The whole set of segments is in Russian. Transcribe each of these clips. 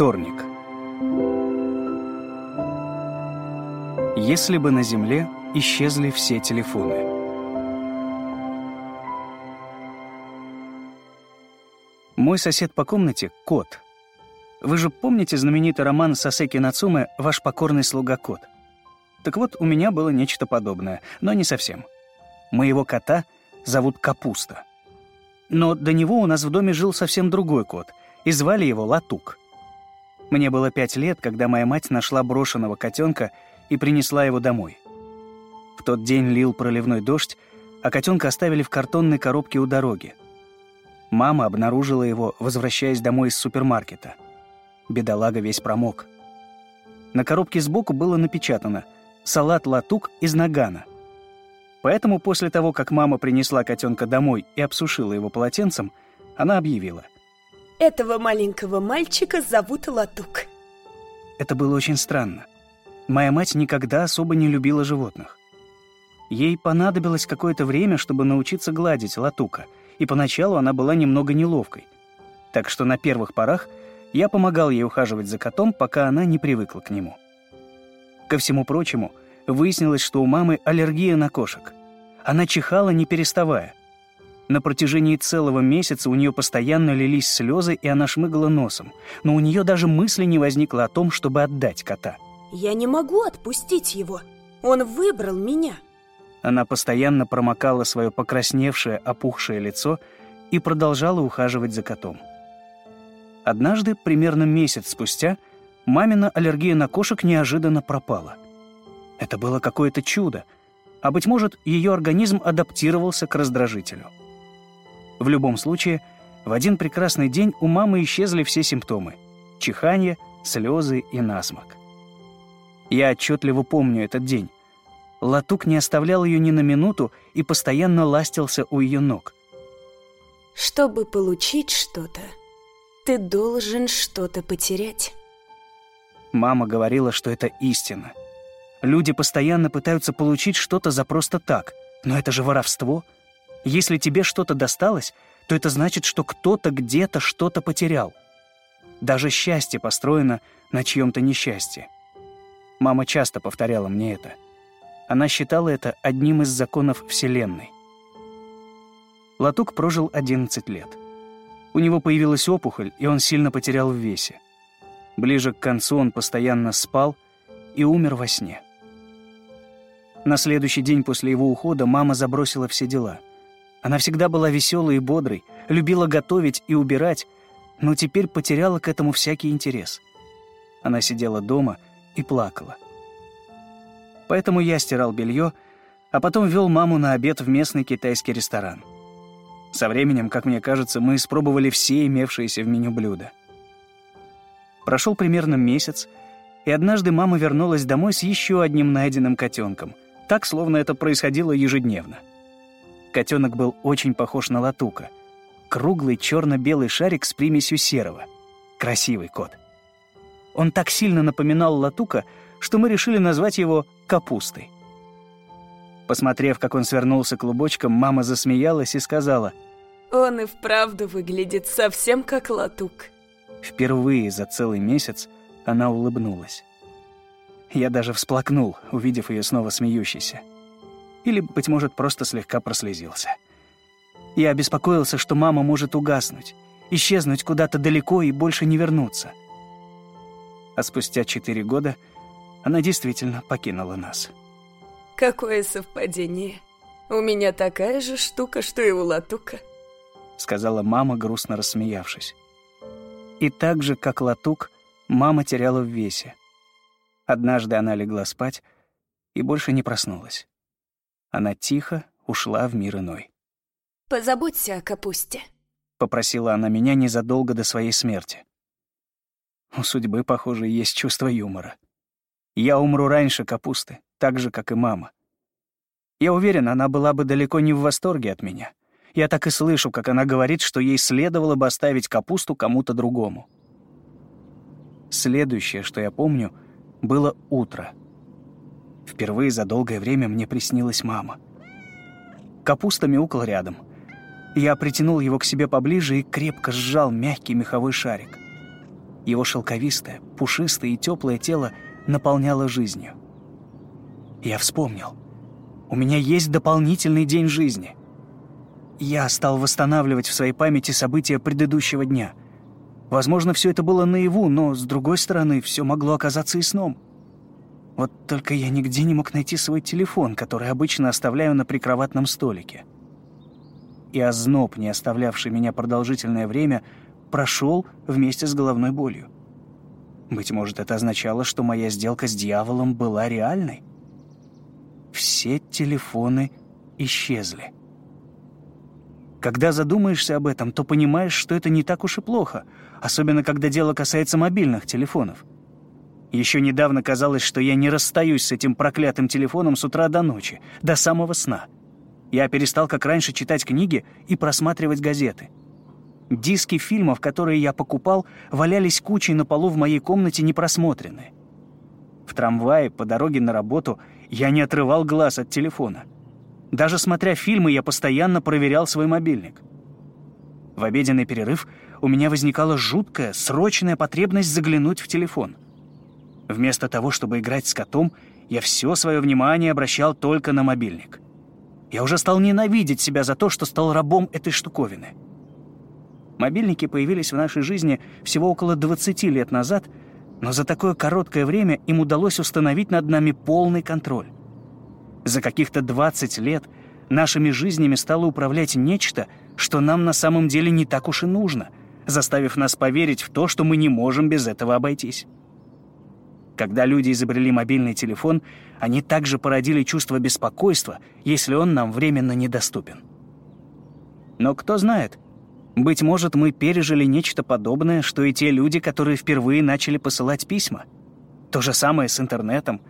Вторник. Если бы на Земле исчезли все телефоны. Мой сосед по комнате — кот. Вы же помните знаменитый роман Сасеки Нацуме «Ваш покорный слуга кот»? Так вот, у меня было нечто подобное, но не совсем. Моего кота зовут Капуста. Но до него у нас в доме жил совсем другой кот, и звали его Латук. Мне было пять лет, когда моя мать нашла брошенного котенка и принесла его домой. В тот день лил проливной дождь, а котенка оставили в картонной коробке у дороги. Мама обнаружила его, возвращаясь домой из супермаркета. Бедолага весь промок. На коробке сбоку было напечатано «Салат латук из нагана». Поэтому после того, как мама принесла котенка домой и обсушила его полотенцем, она объявила. «Этого маленького мальчика зовут Латук». Это было очень странно. Моя мать никогда особо не любила животных. Ей понадобилось какое-то время, чтобы научиться гладить Латука, и поначалу она была немного неловкой. Так что на первых порах я помогал ей ухаживать за котом, пока она не привыкла к нему. Ко всему прочему, выяснилось, что у мамы аллергия на кошек. Она чихала, не переставая. На протяжении целого месяца у нее постоянно лились слезы, и она шмыгала носом, но у нее даже мысли не возникло о том, чтобы отдать кота — я не могу отпустить его. Он выбрал меня. Она постоянно промокала свое покрасневшее, опухшее лицо и продолжала ухаживать за котом. Однажды, примерно месяц спустя, мамина аллергия на кошек неожиданно пропала. Это было какое-то чудо, а, быть может, ее организм адаптировался к раздражителю. В любом случае, в один прекрасный день у мамы исчезли все симптомы — чиханье, слезы и насморк. Я отчетливо помню этот день. Латук не оставлял ее ни на минуту и постоянно ластился у ее ног. «Чтобы получить что-то, ты должен что-то потерять». Мама говорила, что это истина. Люди постоянно пытаются получить что-то за просто так, но это же воровство. Если тебе что-то досталось, то это значит, что кто-то где-то что-то потерял. Даже счастье построено на чьем-то несчастье. Мама часто повторяла мне это. Она считала это одним из законов Вселенной. Латук прожил 11 лет. У него появилась опухоль, и он сильно потерял в весе. Ближе к концу он постоянно спал и умер во сне. На следующий день после его ухода мама забросила все дела. Она всегда была веселой и бодрой, любила готовить и убирать, но теперь потеряла к этому всякий интерес. Она сидела дома — и плакала. Поэтому я стирал белье, а потом вел маму на обед в местный китайский ресторан. Со временем, как мне кажется, мы испробовали все имевшиеся в меню блюда. Прошел примерно месяц, и однажды мама вернулась домой с еще одним найденным котенком, так, словно это происходило ежедневно. Котенок был очень похож на латука. Круглый черно-белый шарик с примесью серого. Красивый кот. Он так сильно напоминал латука, что мы решили назвать его «капустой». Посмотрев, как он свернулся клубочком, мама засмеялась и сказала, «Он и вправду выглядит совсем как латук». Впервые за целый месяц она улыбнулась. Я даже всплакнул, увидев ее снова смеющейся. Или, быть может, просто слегка прослезился. Я обеспокоился, что мама может угаснуть, исчезнуть куда-то далеко и больше не вернуться — а спустя четыре года она действительно покинула нас. «Какое совпадение. У меня такая же штука, что и у Латука», — сказала мама, грустно рассмеявшись. И так же, как Латук, мама теряла в весе. Однажды она легла спать и больше не проснулась. Она тихо ушла в мир иной. «Позаботься о капусте», — попросила она меня незадолго до своей смерти. У судьбы, похоже, есть чувство юмора. Я умру раньше капусты, так же, как и мама. Я уверен, она была бы далеко не в восторге от меня. Я так и слышу, как она говорит, что ей следовало бы оставить капусту кому-то другому. Следующее, что я помню, было утро. Впервые за долгое время мне приснилась мама. Капуста мяукал рядом. Я притянул его к себе поближе и крепко сжал мягкий меховой шарик — Его шелковистое, пушистое и теплое тело наполняло жизнью. Я вспомнил. У меня есть дополнительный день жизни. Я стал восстанавливать в своей памяти события предыдущего дня. Возможно, все это было наяву, но, с другой стороны, все могло оказаться и сном. Вот только я нигде не мог найти свой телефон, который обычно оставляю на прикроватном столике. И озноб, не оставлявший меня продолжительное время, прошел вместе с головной болью. Быть может, это означало, что моя сделка с дьяволом была реальной? Все телефоны исчезли. Когда задумаешься об этом, то понимаешь, что это не так уж и плохо, особенно когда дело касается мобильных телефонов. Еще недавно казалось, что я не расстаюсь с этим проклятым телефоном с утра до ночи, до самого сна. Я перестал, как раньше, читать книги и просматривать газеты. Диски фильмов, которые я покупал, валялись кучей на полу в моей комнате непросмотренные. В трамвае по дороге на работу я не отрывал глаз от телефона. Даже смотря фильмы, я постоянно проверял свой мобильник. В обеденный перерыв у меня возникала жуткая, срочная потребность заглянуть в телефон. Вместо того, чтобы играть с котом, я все свое внимание обращал только на мобильник. Я уже стал ненавидеть себя за то, что стал рабом этой штуковины. Мобильники появились в нашей жизни всего около 20 лет назад, но за такое короткое время им удалось установить над нами полный контроль. За каких-то 20 лет нашими жизнями стало управлять нечто, что нам на самом деле не так уж и нужно, заставив нас поверить в то, что мы не можем без этого обойтись. Когда люди изобрели мобильный телефон, они также породили чувство беспокойства, если он нам временно недоступен. Но кто знает, быть может, мы пережили нечто подобное, что и те люди, которые впервые начали посылать письма. То же самое с интернетом.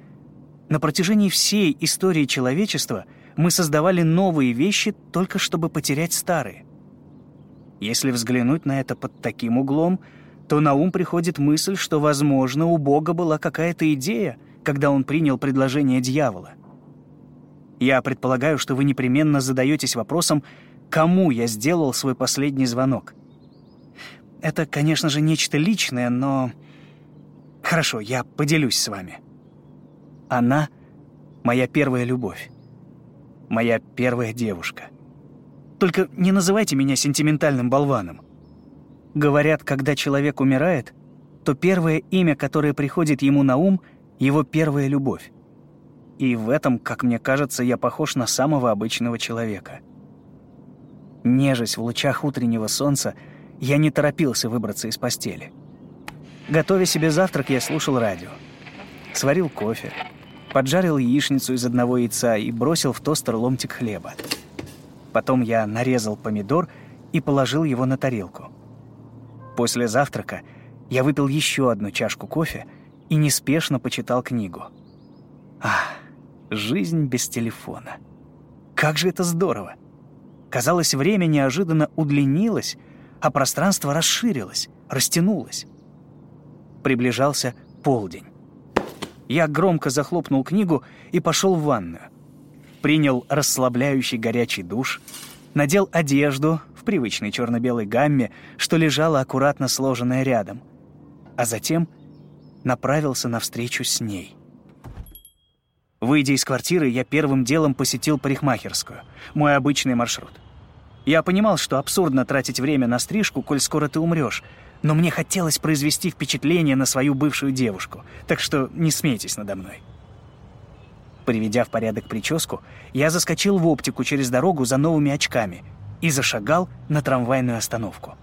На протяжении всей истории человечества мы создавали новые вещи только чтобы потерять старые. Если взглянуть на это под таким углом, то на ум приходит мысль, что, возможно, у Бога была какая-то идея, когда он принял предложение дьявола. Я предполагаю, что вы непременно задаетесь вопросом, кому я сделал свой последний звонок. Это, конечно же, нечто личное, но... Хорошо, я поделюсь с вами. Она — моя первая любовь. Моя первая девушка. Только не называйте меня сентиментальным болваном. Говорят, когда человек умирает, то первое имя, которое приходит ему на ум — его первая любовь. И в этом, как мне кажется, я похож на самого обычного человека — Нежась в лучах утреннего солнца, я не торопился выбраться из постели. Готовя себе завтрак, я слушал радио. Сварил кофе, поджарил яичницу из одного яйца и бросил в тостер ломтик хлеба. Потом я нарезал помидор и положил его на тарелку. После завтрака я выпил еще одну чашку кофе и неспешно почитал книгу. Ах, жизнь без телефона. Как же это здорово! Казалось, время неожиданно удлинилось, а пространство расширилось, растянулось. Приближался полдень. Я громко захлопнул книгу и пошел в ванную. Принял расслабляющий горячий душ, надел одежду в привычной черно-белой гамме, что лежала аккуратно сложенная рядом, а затем направился навстречу с ней. Выйдя из квартиры, я первым делом посетил парикмахерскую, мой обычный маршрут. Я понимал, что абсурдно тратить время на стрижку, коль скоро ты умрешь, но мне хотелось произвести впечатление на свою бывшую девушку, так что не смейтесь надо мной. Приведя в порядок прическу, я заскочил в оптику через дорогу за новыми очками и зашагал на трамвайную остановку.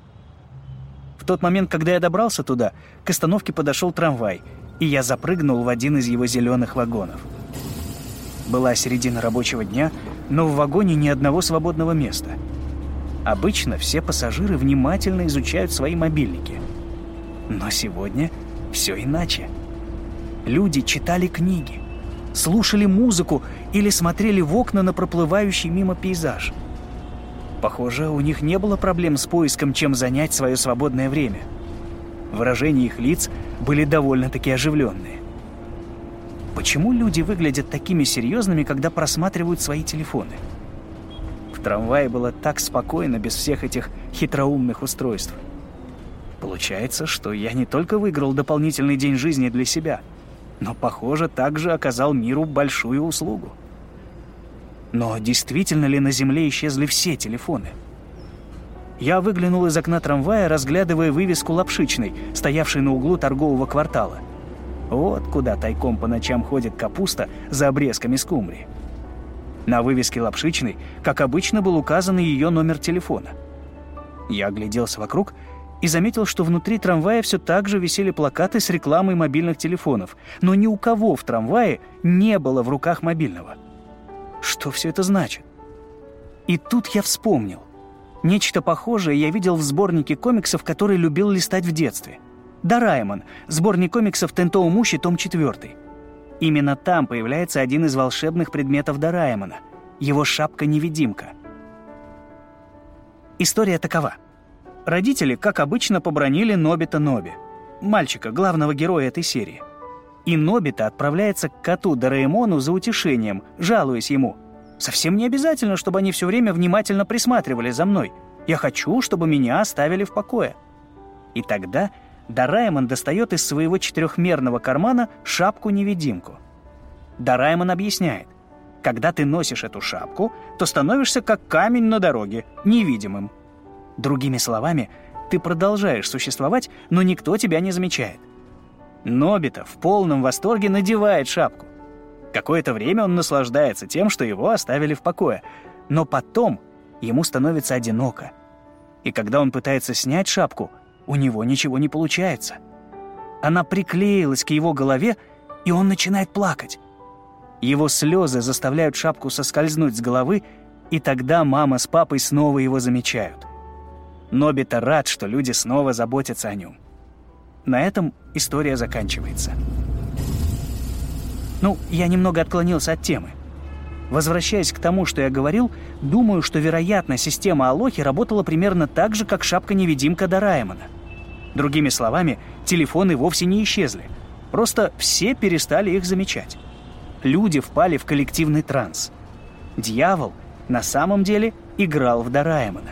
В тот момент, когда я добрался туда, к остановке подошел трамвай, и я запрыгнул в один из его зеленых вагонов — была середина рабочего дня, но в вагоне ни одного свободного места. Обычно все пассажиры внимательно изучают свои мобильники. Но сегодня все иначе. Люди читали книги, слушали музыку или смотрели в окна на проплывающий мимо пейзаж. Похоже, у них не было проблем с поиском, чем занять свое свободное время. Выражения их лиц были довольно-таки оживленные. Почему люди выглядят такими серьезными, когда просматривают свои телефоны? В трамвае было так спокойно, без всех этих хитроумных устройств. Получается, что я не только выиграл дополнительный день жизни для себя, но, похоже, также оказал миру большую услугу. Но действительно ли на Земле исчезли все телефоны? Я выглянул из окна трамвая, разглядывая вывеску лапшичной, стоявшей на углу торгового квартала. Вот куда тайком по ночам ходит капуста за обрезками скумбрии. На вывеске лапшичной, как обычно, был указан ее номер телефона. Я огляделся вокруг и заметил, что внутри трамвая все так же висели плакаты с рекламой мобильных телефонов, но ни у кого в трамвае не было в руках мобильного. Что все это значит? И тут я вспомнил. Нечто похожее я видел в сборнике комиксов, который любил листать в детстве. «Дораймон», сборник комиксов Тентоу Муши, том 4. Именно там появляется один из волшебных предметов Дораймона — его шапка-невидимка. История такова. Родители, как обычно, побронили Нобита Ноби, мальчика, главного героя этой серии. И Нобита отправляется к коту Дораэмону за утешением, жалуясь ему — Совсем не обязательно, чтобы они все время внимательно присматривали за мной. Я хочу, чтобы меня оставили в покое. И тогда Дораймон достает из своего четырехмерного кармана шапку-невидимку. Дораймон объясняет, когда ты носишь эту шапку, то становишься как камень на дороге, невидимым. Другими словами, ты продолжаешь существовать, но никто тебя не замечает. Нобита в полном восторге надевает шапку. Какое-то время он наслаждается тем, что его оставили в покое, но потом ему становится одиноко. И когда он пытается снять шапку, у него ничего не получается. Она приклеилась к его голове, и он начинает плакать. Его слезы заставляют шапку соскользнуть с головы, и тогда мама с папой снова его замечают. Нобита рад, что люди снова заботятся о нем. На этом история заканчивается. Ну, я немного отклонился от темы. Возвращаясь к тому, что я говорил, думаю, что, вероятно, система Алохи работала примерно так же, как шапка-невидимка Дораймона. Другими словами, телефоны вовсе не исчезли. Просто все перестали их замечать. Люди впали в коллективный транс. Дьявол на самом деле играл в Дораймона.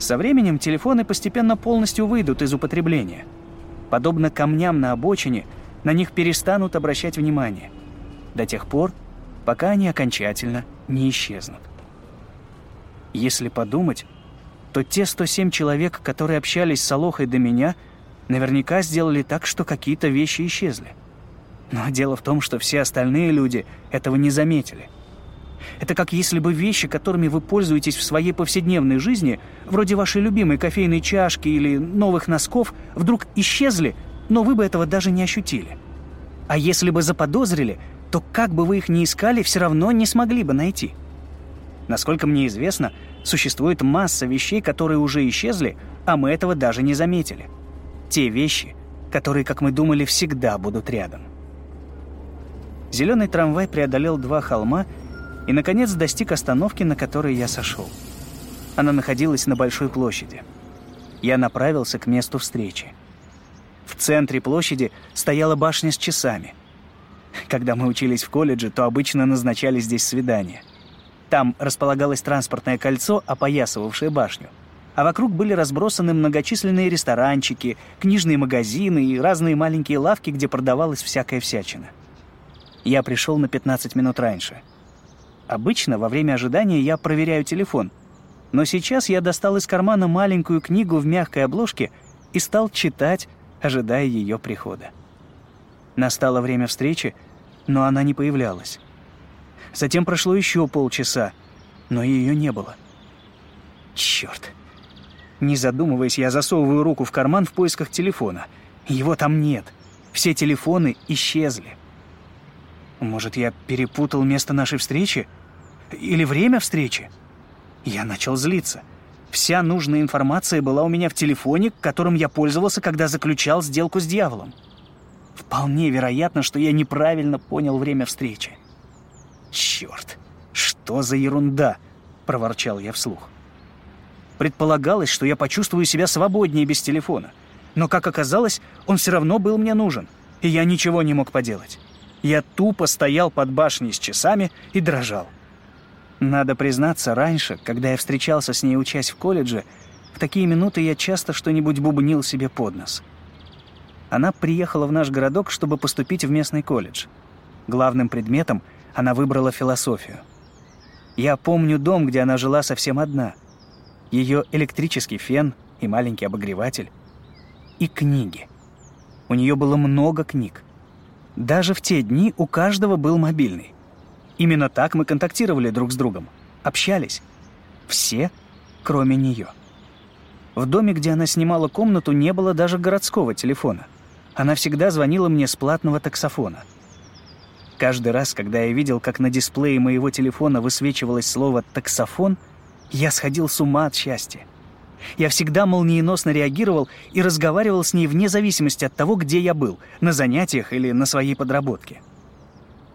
Со временем телефоны постепенно полностью выйдут из употребления. Подобно камням на обочине – на них перестанут обращать внимание. До тех пор, пока они окончательно не исчезнут. Если подумать, то те 107 человек, которые общались с Алохой до меня, наверняка сделали так, что какие-то вещи исчезли. Но дело в том, что все остальные люди этого не заметили. Это как если бы вещи, которыми вы пользуетесь в своей повседневной жизни, вроде вашей любимой кофейной чашки или новых носков, вдруг исчезли – но вы бы этого даже не ощутили. А если бы заподозрили, то как бы вы их ни искали, все равно не смогли бы найти. Насколько мне известно, существует масса вещей, которые уже исчезли, а мы этого даже не заметили. Те вещи, которые, как мы думали, всегда будут рядом. Зеленый трамвай преодолел два холма и, наконец, достиг остановки, на которой я сошел. Она находилась на большой площади. Я направился к месту встречи. В центре площади стояла башня с часами. Когда мы учились в колледже, то обычно назначали здесь свидания. Там располагалось транспортное кольцо, опоясывавшее башню. А вокруг были разбросаны многочисленные ресторанчики, книжные магазины и разные маленькие лавки, где продавалась всякая всячина. Я пришел на 15 минут раньше. Обычно во время ожидания я проверяю телефон, но сейчас я достал из кармана маленькую книгу в мягкой обложке и стал читать, ожидая ее прихода. Настало время встречи, но она не появлялась. Затем прошло еще полчаса, но ее не было. Черт! Не задумываясь, я засовываю руку в карман в поисках телефона. Его там нет. Все телефоны исчезли. Может, я перепутал место нашей встречи? Или время встречи? Я начал злиться. Вся нужная информация была у меня в телефоне, которым я пользовался, когда заключал сделку с дьяволом. Вполне вероятно, что я неправильно понял время встречи. «Черт, что за ерунда!» — проворчал я вслух. Предполагалось, что я почувствую себя свободнее без телефона. Но, как оказалось, он все равно был мне нужен, и я ничего не мог поделать. Я тупо стоял под башней с часами и дрожал. Надо признаться, раньше, когда я встречался с ней учась в колледже, В такие минуты я часто что-нибудь бубнил себе под нос. Она приехала в наш городок, чтобы поступить в местный колледж. Главным предметом она выбрала философию. Я помню дом, где она жила совсем одна. Ее электрический фен и маленький обогреватель. И книги. У нее было много книг. Даже в те дни у каждого был мобильный. Именно так мы контактировали друг с другом, общались. Все, кроме нее. В доме, где она снимала комнату, не было даже городского телефона. Она всегда звонила мне с платного таксофона. Каждый раз, когда я видел, как на дисплее моего телефона высвечивалось слово «таксофон», я сходил с ума от счастья. Я всегда молниеносно реагировал и разговаривал с ней вне зависимости от того, где я был, на занятиях или на своей подработке.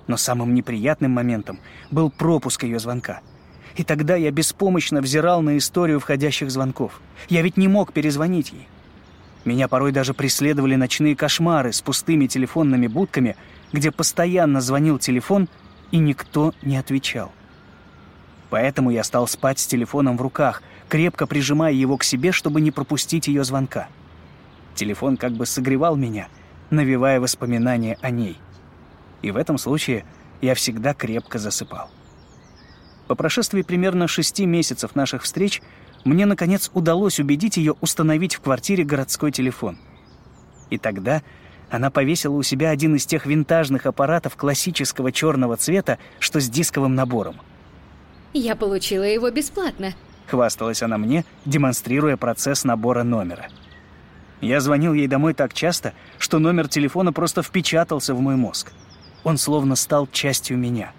Но самым неприятным моментом был пропуск ее звонка. И тогда я беспомощно взирал на историю входящих звонков. Я ведь не мог перезвонить ей. Меня порой даже преследовали ночные кошмары с пустыми телефонными будками, где постоянно звонил телефон, и никто не отвечал. Поэтому я стал спать с телефоном в руках, крепко прижимая его к себе, чтобы не пропустить ее звонка. Телефон как бы согревал меня, навевая воспоминания о ней. И в этом случае я всегда крепко засыпал. По прошествии примерно шести месяцев наших встреч мне, наконец, удалось убедить ее установить в квартире городской телефон. И тогда она повесила у себя один из тех винтажных аппаратов классического черного цвета, что с дисковым набором — я получила его бесплатно. Хвасталась она мне, демонстрируя процесс набора номера. Я звонил ей домой так часто, что номер телефона просто впечатался в мой мозг. Он словно стал частью меня.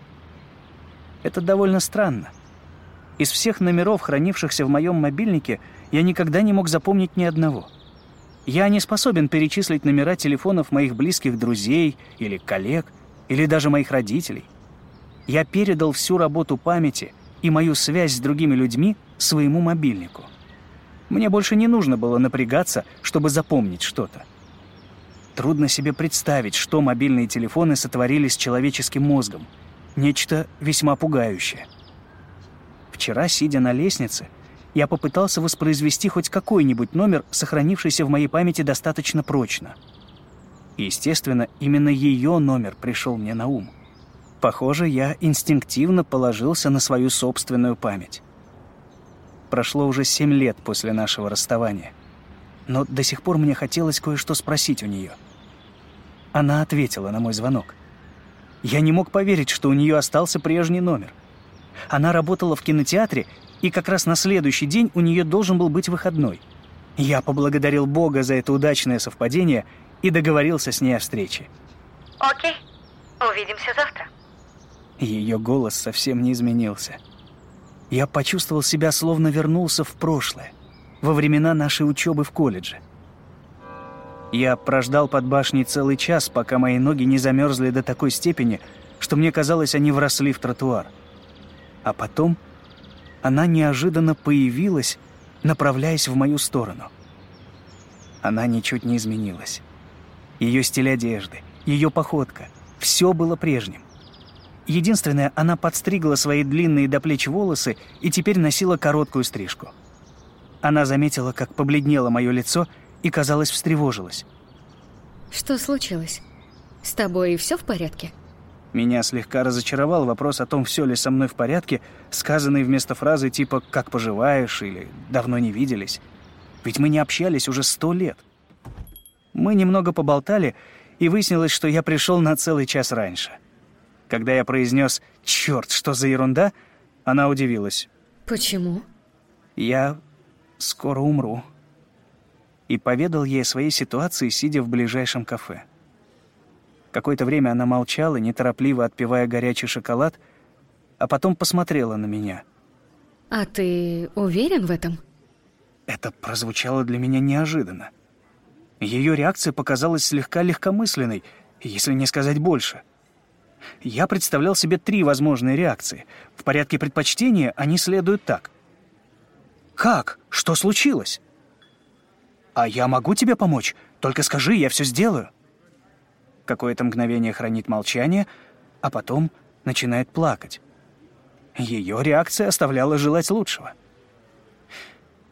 Это довольно странно. Из всех номеров, хранившихся в моем мобильнике, я никогда не мог запомнить ни одного. Я не способен перечислить номера телефонов моих близких друзей или коллег, или даже моих родителей. Я передал всю работу памяти — и мою связь с другими людьми своему мобильнику. Мне больше не нужно было напрягаться, чтобы запомнить что-то. Трудно себе представить, что мобильные телефоны сотворили с человеческим мозгом. Нечто весьма пугающее. Вчера, сидя на лестнице, я попытался воспроизвести хоть какой-нибудь номер, сохранившийся в моей памяти достаточно прочно. естественно, именно ее номер пришел мне на ум. Похоже, я инстинктивно положился на свою собственную память. Прошло уже семь лет после нашего расставания. Но до сих пор мне хотелось кое-что спросить у нее. Она ответила на мой звонок. Я не мог поверить, что у нее остался прежний номер. Она работала в кинотеатре, и как раз на следующий день у нее должен был быть выходной. Я поблагодарил Бога за это удачное совпадение и договорился с ней о встрече. Окей, увидимся завтра. Ее голос совсем не изменился. Я почувствовал себя, словно вернулся в прошлое, во времена нашей учебы в колледже. Я прождал под башней целый час, пока мои ноги не замерзли до такой степени, что мне казалось, они вросли в тротуар. А потом она неожиданно появилась, направляясь в мою сторону. Она ничуть не изменилась. Ее стиль одежды, ее походка — все было прежним. Единственное, она подстригла свои длинные до плеч волосы и теперь носила короткую стрижку. Она заметила, как побледнело мое лицо и, казалось, встревожилась. «Что случилось? С тобой все в порядке?» Меня слегка разочаровал вопрос о том, все ли со мной в порядке, сказанный вместо фразы типа «как поживаешь» или «давно не виделись». Ведь мы не общались уже сто лет. Мы немного поболтали, и выяснилось, что я пришел на целый час раньше — когда я произнес «Черт, что за ерунда?», она удивилась. «Почему?» «Я скоро умру». И поведал ей о своей ситуации, сидя в ближайшем кафе. Какое-то время она молчала, неторопливо отпивая горячий шоколад, а потом посмотрела на меня. «А ты уверен в этом?» Это прозвучало для меня неожиданно. Ее реакция показалась слегка легкомысленной, если не сказать больше — я представлял себе три возможные реакции. В порядке предпочтения они следуют так. «Как? Что случилось?» «А я могу тебе помочь? Только скажи, я все сделаю». Какое-то мгновение хранит молчание, а потом начинает плакать. Ее реакция оставляла желать лучшего.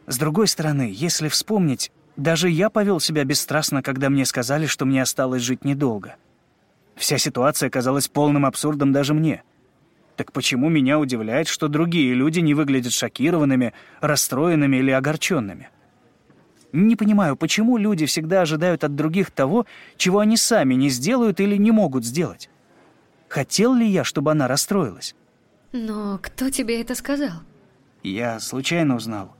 С другой стороны, если вспомнить, даже я повел себя бесстрастно, когда мне сказали, что мне осталось жить недолго. Вся ситуация казалась полным абсурдом даже мне. Так почему меня удивляет, что другие люди не выглядят шокированными, расстроенными или огорченными? Не понимаю, почему люди всегда ожидают от других того, чего они сами не сделают или не могут сделать. Хотел ли я, чтобы она расстроилась? Но кто тебе это сказал? Я случайно узнал.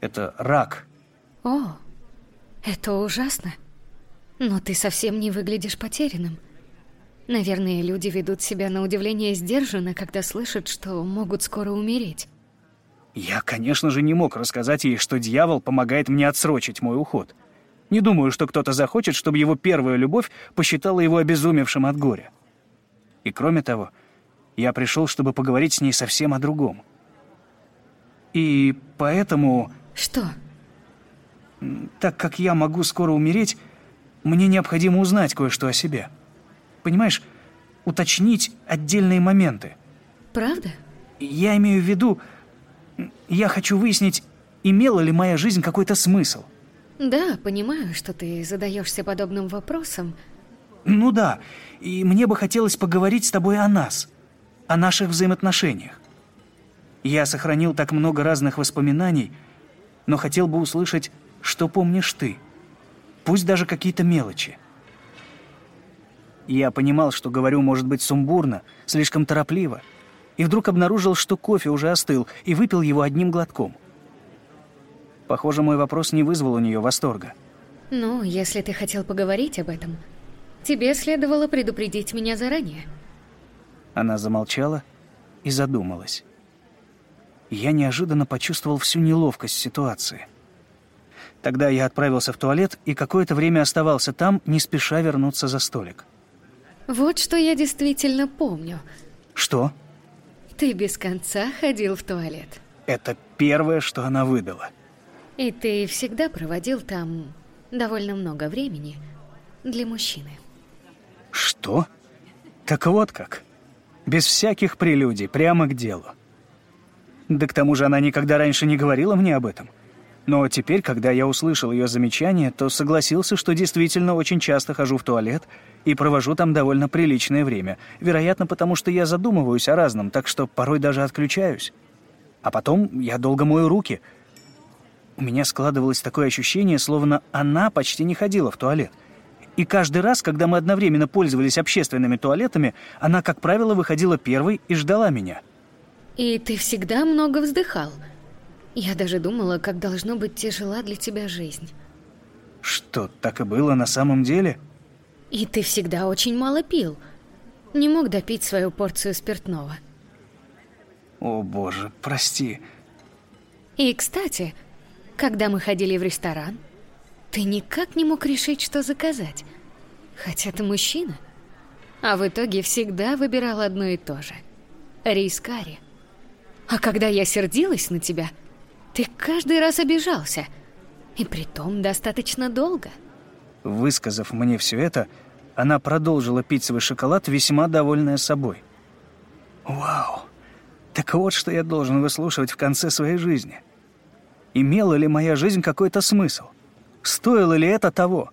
Это рак. О, это ужасно. Но ты совсем не выглядишь потерянным. Наверное, люди ведут себя на удивление сдержанно, когда слышат, что могут скоро умереть. Я, конечно же, не мог рассказать ей, что дьявол помогает мне отсрочить мой уход. Не думаю, что кто-то захочет, чтобы его первая любовь посчитала его обезумевшим от горя. И кроме того, я пришел, чтобы поговорить с ней совсем о другом. И поэтому... Что? Так как я могу скоро умереть, мне необходимо узнать кое-что о себе. Понимаешь, уточнить отдельные моменты. Правда? Я имею в виду, я хочу выяснить, имела ли моя жизнь какой-то смысл. Да, понимаю, что ты задаешься подобным вопросом. Ну да, и мне бы хотелось поговорить с тобой о нас, о наших взаимоотношениях. Я сохранил так много разных воспоминаний, но хотел бы услышать, что помнишь ты. Пусть даже какие-то мелочи. Я понимал, что говорю, может быть, сумбурно, слишком торопливо, и вдруг обнаружил, что кофе уже остыл, и выпил его одним глотком. Похоже, мой вопрос не вызвал у нее восторга. Ну, если ты хотел поговорить об этом, тебе следовало предупредить меня заранее. Она замолчала и задумалась. Я неожиданно почувствовал всю неловкость ситуации. Тогда я отправился в туалет и какое-то время оставался там, не спеша вернуться за столик. Вот что я действительно помню. Что? Ты без конца ходил в туалет. Это первое, что она выдала. И ты всегда проводил там довольно много времени для мужчины. Что? Так вот как. Без всяких прелюдий, прямо к делу. Да к тому же она никогда раньше не говорила мне об этом. Но теперь, когда я услышал ее замечание, то согласился, что действительно очень часто хожу в туалет и провожу там довольно приличное время. Вероятно, потому что я задумываюсь о разном, так что порой даже отключаюсь. А потом я долго мою руки. У меня складывалось такое ощущение, словно она почти не ходила в туалет. И каждый раз, когда мы одновременно пользовались общественными туалетами, она, как правило, выходила первой и ждала меня. И ты всегда много вздыхал. Я даже думала, как должно быть тяжела для тебя жизнь. Что, так и было на самом деле? И ты всегда очень мало пил. Не мог допить свою порцию спиртного. О, боже, прости. И, кстати, когда мы ходили в ресторан, ты никак не мог решить, что заказать. Хотя ты мужчина. А в итоге всегда выбирал одно и то же. Рис карри. А когда я сердилась на тебя, ты каждый раз обижался. И притом достаточно долго. Высказав мне все это, она продолжила пить свой шоколад, весьма довольная собой. Вау! Так вот, что я должен выслушивать в конце своей жизни. Имела ли моя жизнь какой-то смысл? Стоило ли это того?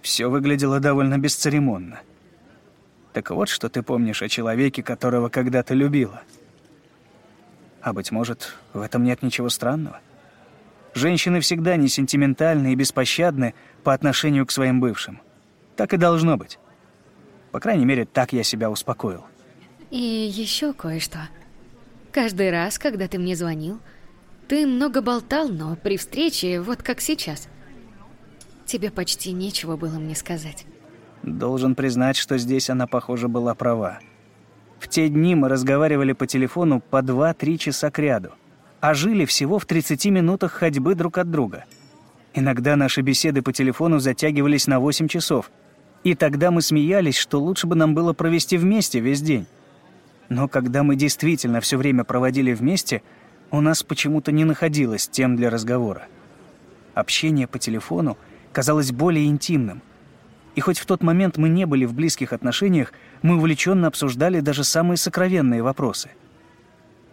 Все выглядело довольно бесцеремонно. Так вот, что ты помнишь о человеке, которого когда-то любила. А быть может, в этом нет ничего странного? Женщины всегда не сентиментальны и беспощадны по отношению к своим бывшим. Так и должно быть. По крайней мере, так я себя успокоил. И еще кое-что. Каждый раз, когда ты мне звонил, ты много болтал, но при встрече, вот как сейчас, тебе почти нечего было мне сказать. Должен признать, что здесь она, похоже, была права. В те дни мы разговаривали по телефону по 2-3 часа кряду, а жили всего в 30 минутах ходьбы друг от друга. Иногда наши беседы по телефону затягивались на 8 часов, и тогда мы смеялись, что лучше бы нам было провести вместе весь день. Но когда мы действительно все время проводили вместе, у нас почему-то не находилось тем для разговора. Общение по телефону казалось более интимным. И хоть в тот момент мы не были в близких отношениях, мы увлеченно обсуждали даже самые сокровенные вопросы.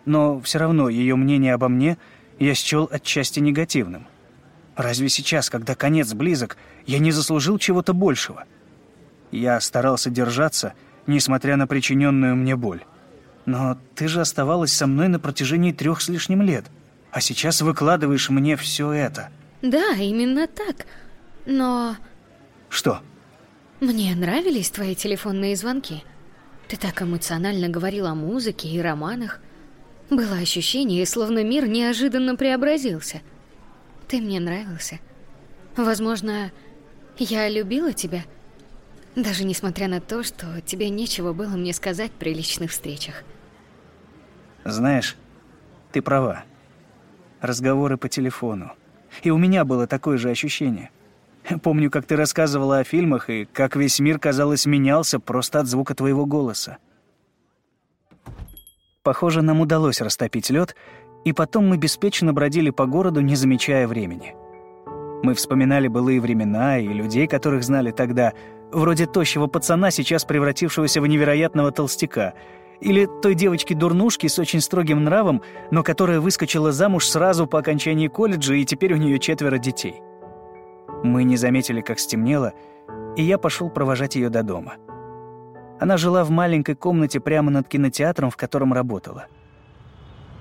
Но все равно ее мнение обо мне я счел отчасти негативным. Разве сейчас, когда конец близок, я не заслужил чего-то большего? Я старался держаться, несмотря на причиненную мне боль. Но ты же оставалась со мной на протяжении трех с лишним лет, а сейчас выкладываешь мне все это. Да, именно так. Но Что? Мне нравились твои телефонные звонки. Ты так эмоционально говорил о музыке и романах. Было ощущение, словно мир неожиданно преобразился. Ты мне нравился. Возможно, я любила тебя, даже несмотря на то, что тебе нечего было мне сказать при личных встречах. Знаешь, ты права. Разговоры по телефону. И у меня было такое же ощущение. Помню, как ты рассказывала о фильмах, и как весь мир, казалось, менялся просто от звука твоего голоса. Похоже, нам удалось растопить лед, и потом мы беспечно бродили по городу, не замечая времени. Мы вспоминали былые времена и людей, которых знали тогда, вроде тощего пацана, сейчас превратившегося в невероятного толстяка, или той девочки-дурнушки с очень строгим нравом, но которая выскочила замуж сразу по окончании колледжа, и теперь у нее четверо детей. Мы не заметили, как стемнело, и я пошел провожать ее до дома. Она жила в маленькой комнате прямо над кинотеатром, в котором работала.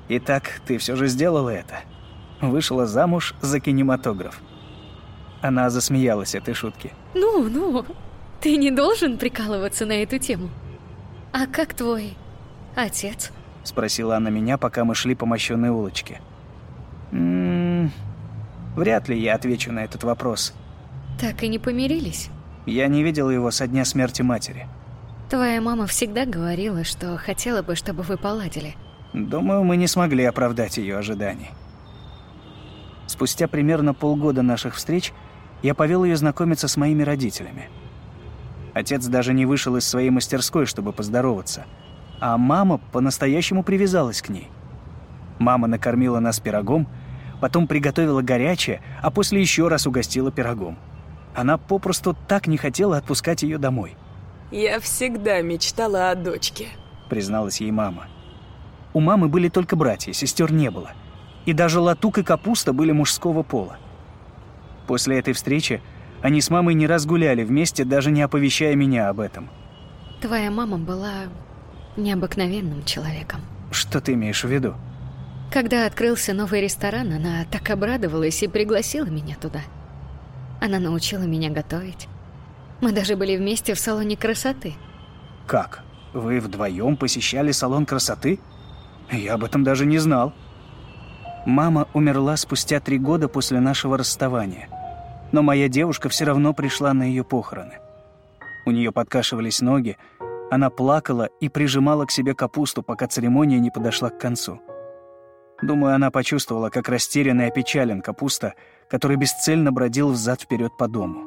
«Итак, ты все же сделала это. Вышла замуж за кинематограф». Она засмеялась этой шутке. Ну, ну, ты не должен прикалываться на эту тему. А как твой отец? Спросила она меня, пока мы шли по мощенной улочке. «М-м, вряд ли я отвечу на этот вопрос. Так и не помирились? Я не видел его со дня смерти матери. Твоя мама всегда говорила, что хотела бы, чтобы вы поладили. Думаю, мы не смогли оправдать ее ожиданий. Спустя примерно полгода наших встреч я повел ее знакомиться с моими родителями. Отец даже не вышел из своей мастерской, чтобы поздороваться, а мама по-настоящему привязалась к ней. Мама накормила нас пирогом, потом приготовила горячее, а после еще раз угостила пирогом. Она попросту так не хотела отпускать ее домой, Я всегда мечтала о дочке. призналась ей мама. У мамы были только братья, сестер не было. И даже латук и капуста были мужского пола. После этой встречи они с мамой не раз гуляли вместе, даже не оповещая меня об этом. Твоя мама была необыкновенным человеком. Что ты имеешь в виду? Когда открылся новый ресторан, она так обрадовалась и пригласила меня туда. Она научила меня готовить. Мы даже были вместе в салоне красоты. Как? Вы вдвоем посещали салон красоты? Я об этом даже не знал. Мама умерла спустя три года после нашего расставания. Но моя девушка все равно пришла на ее похороны. У нее подкашивались ноги, она плакала и прижимала к себе капусту, пока церемония не подошла к концу. Думаю, она почувствовала, как растерян и опечален капуста, который бесцельно бродил взад вперед по дому.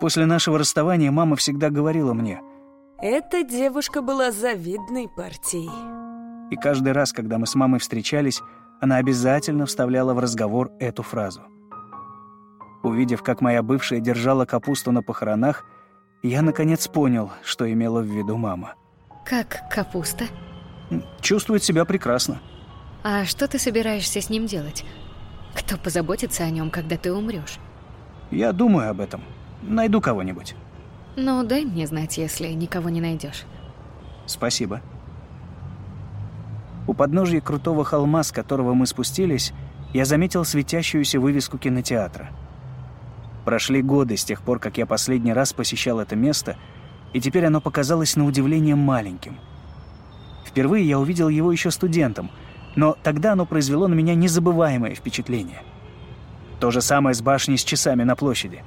После нашего расставания мама всегда говорила мне, Эта девушка была завидной партией. и каждый раз, когда мы с мамой встречались, она обязательно вставляла в разговор эту фразу. Увидев, как моя бывшая держала капусту на похоронах, я наконец понял, что имела в виду мама. Как капуста. Чувствует себя прекрасно. А что ты собираешься с ним делать? Кто позаботится о нем, когда ты умрешь? Я думаю об этом. Найду кого-нибудь. Ну, дай мне знать, если никого не найдешь. Спасибо. У подножья крутого холма, с которого мы спустились, я заметил светящуюся вывеску кинотеатра. Прошли годы с тех пор, как я последний раз посещал это место, и теперь оно показалось на удивление маленьким. Впервые я увидел его еще студентом, но тогда оно произвело на меня незабываемое впечатление. То же самое с башней с часами на площади.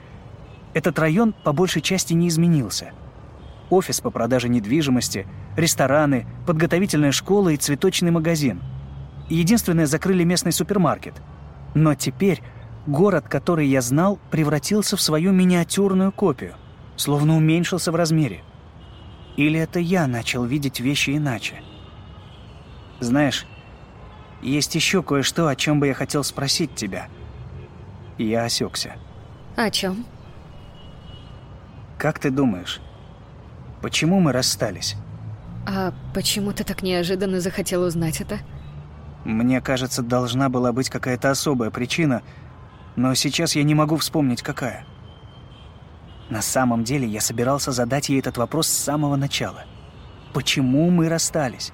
Этот район по большей части не изменился. Офис по продаже недвижимости, рестораны, подготовительная школа и цветочный магазин. Единственное, закрыли местный супермаркет. Но теперь город, который я знал, превратился в свою миниатюрную копию, словно уменьшился в размере. Или это я начал видеть вещи иначе? Знаешь, есть еще кое-что, о чем бы я хотел спросить тебя. Я осекся. О чем? Как ты думаешь, почему мы расстались? А почему ты так неожиданно захотел узнать это? Мне кажется, должна была быть какая-то особая причина, но сейчас я не могу вспомнить, какая. На самом деле я собирался задать ей этот вопрос с самого начала. Почему мы расстались?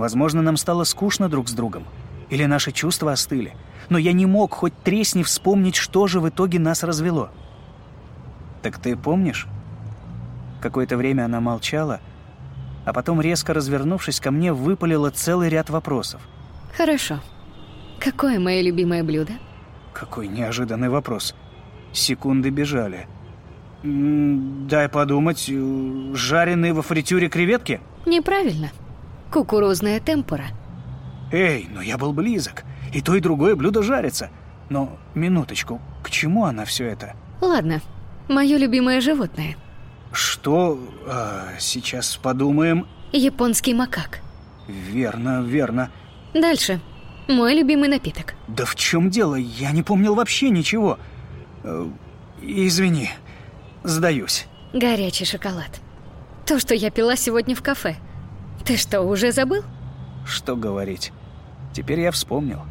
Возможно, нам стало скучно друг с другом, или наши чувства остыли, но я не мог хоть тресни вспомнить, что же в итоге нас развело. «Так ты помнишь?» Какое-то время она молчала, а потом, резко развернувшись ко мне, выпалила целый ряд вопросов. Хорошо. Какое мое любимое блюдо? Какой неожиданный вопрос. Секунды бежали. «Дай подумать, э, жареные во фритюре креветки?» Неправильно. Кукурузная темпура. Эй, но я был близок. И то, и другое блюдо жарится. Но, минуточку, к чему она все это? Ладно, мое любимое животное. Что? А, сейчас подумаем. Японский макак. Верно, верно. Дальше. Мой любимый напиток. Да в чем дело? Я не помнил вообще ничего. Э, извини. Сдаюсь. Горячий шоколад. То, что я пила сегодня в кафе. Ты что, уже забыл? Что говорить. Теперь я вспомнил.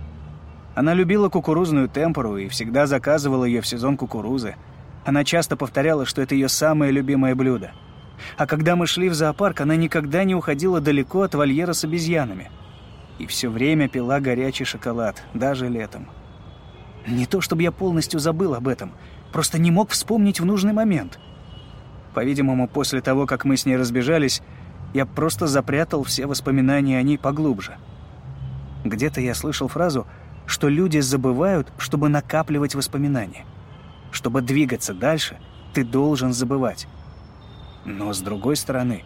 Она любила кукурузную темпору и всегда заказывала ее в сезон кукурузы. Она часто повторяла, что это ее самое любимое блюдо. А когда мы шли в зоопарк, она никогда не уходила далеко от вольера с обезьянами. И все время пила горячий шоколад, даже летом. Не то чтобы я полностью забыл об этом — Просто не мог вспомнить в нужный момент. По-видимому, после того, как мы с ней разбежались, я просто запрятал все воспоминания о ней поглубже. Где-то я слышал фразу, что люди забывают, чтобы накапливать воспоминания. Чтобы двигаться дальше, ты должен забывать. Но с другой стороны,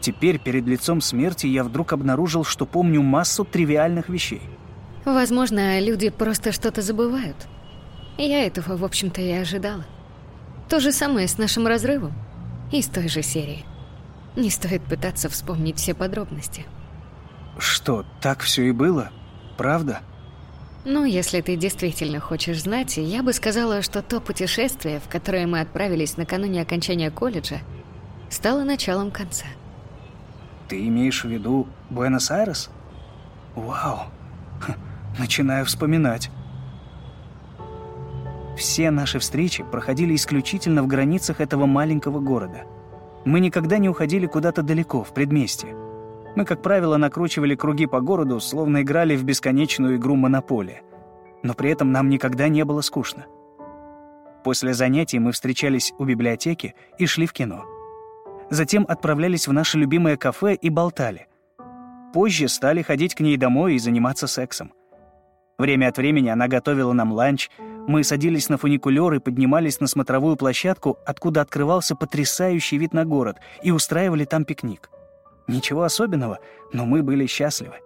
теперь перед лицом смерти я вдруг обнаружил, что помню массу тривиальных вещей. Возможно, люди просто что-то забывают. Я этого, в общем-то, и ожидала. То же самое с нашим разрывом. Из той же серии. Не стоит пытаться вспомнить все подробности. Что, так все и было? Правда? Ну, если ты действительно хочешь знать, я бы сказала, что то путешествие, в которое мы отправились накануне окончания колледжа, стало началом конца. Ты имеешь в виду Буэнос-Айрес? Вау. Начинаю вспоминать. Все наши встречи проходили исключительно в границах этого маленького города. Мы никогда не уходили куда-то далеко, в предместье. Мы, как правило, накручивали круги по городу, словно играли в бесконечную игру «Монополия». Но при этом нам никогда не было скучно. После занятий мы встречались у библиотеки и шли в кино. Затем отправлялись в наше любимое кафе и болтали. Позже стали ходить к ней домой и заниматься сексом. Время от времени она готовила нам ланч, мы садились на фуникулёр и поднимались на смотровую площадку, откуда открывался потрясающий вид на город, и устраивали там пикник. Ничего особенного, но мы были счастливы.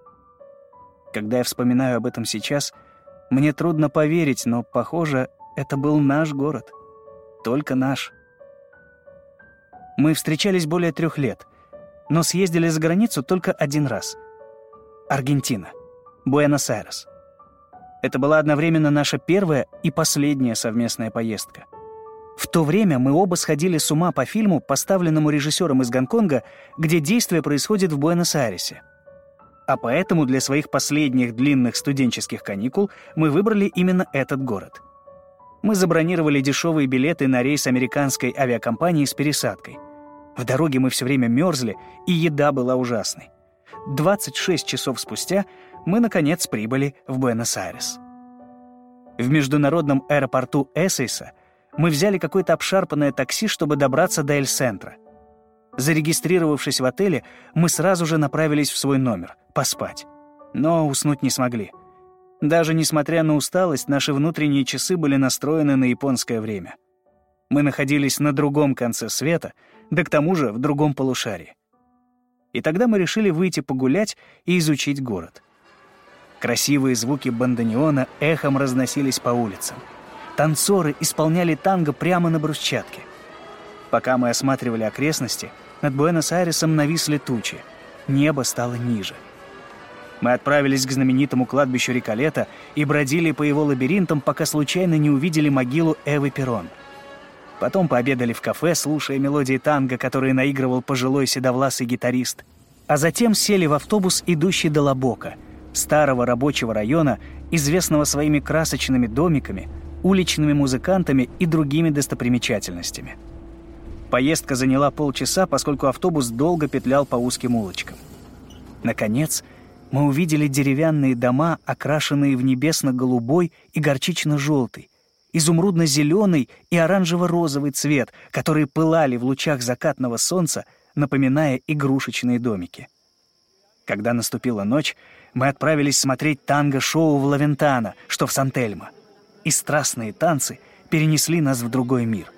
Когда я вспоминаю об этом сейчас, мне трудно поверить, но, похоже, это был наш город. Только наш. Мы встречались более трех лет, но съездили за границу только один раз. Аргентина. Буэнос-Айрес. Это была одновременно наша первая и последняя совместная поездка. В то время мы оба сходили с ума по фильму, поставленному режиссером из Гонконга, где действие происходит в Буэнос-Айресе. А поэтому для своих последних длинных студенческих каникул мы выбрали именно этот город. Мы забронировали дешевые билеты на рейс американской авиакомпании с пересадкой. В дороге мы все время мерзли, и еда была ужасной. 26 часов спустя мы, наконец, прибыли в Буэнос-Айрес. В международном аэропорту Эссейса мы взяли какое-то обшарпанное такси, чтобы добраться до Эль-Центра. Зарегистрировавшись в отеле, мы сразу же направились в свой номер, поспать. Но уснуть не смогли. Даже несмотря на усталость, наши внутренние часы были настроены на японское время. Мы находились на другом конце света, да к тому же в другом полушарии. И тогда мы решили выйти погулять и изучить город — Красивые звуки бандонеона эхом разносились по улицам. Танцоры исполняли танго прямо на брусчатке. Пока мы осматривали окрестности, над Буэнос-Айресом нависли тучи. Небо стало ниже. Мы отправились к знаменитому кладбищу Риколета и бродили по его лабиринтам, пока случайно не увидели могилу Эвы Перрон. Потом пообедали в кафе, слушая мелодии танго, которые наигрывал пожилой седовласый гитарист. А затем сели в автобус, идущий до Лабока — старого рабочего района, известного своими красочными домиками, уличными музыкантами и другими достопримечательностями. Поездка заняла полчаса, поскольку автобус долго петлял по узким улочкам. Наконец, мы увидели деревянные дома, окрашенные в небесно-голубой и горчично-желтый, изумрудно-зеленый и оранжево-розовый цвет, которые пылали в лучах закатного солнца, напоминая игрушечные домики. Когда наступила ночь, мы отправились смотреть танго-шоу в Лавентана, что в Сантельмо. И страстные танцы перенесли нас в другой мир.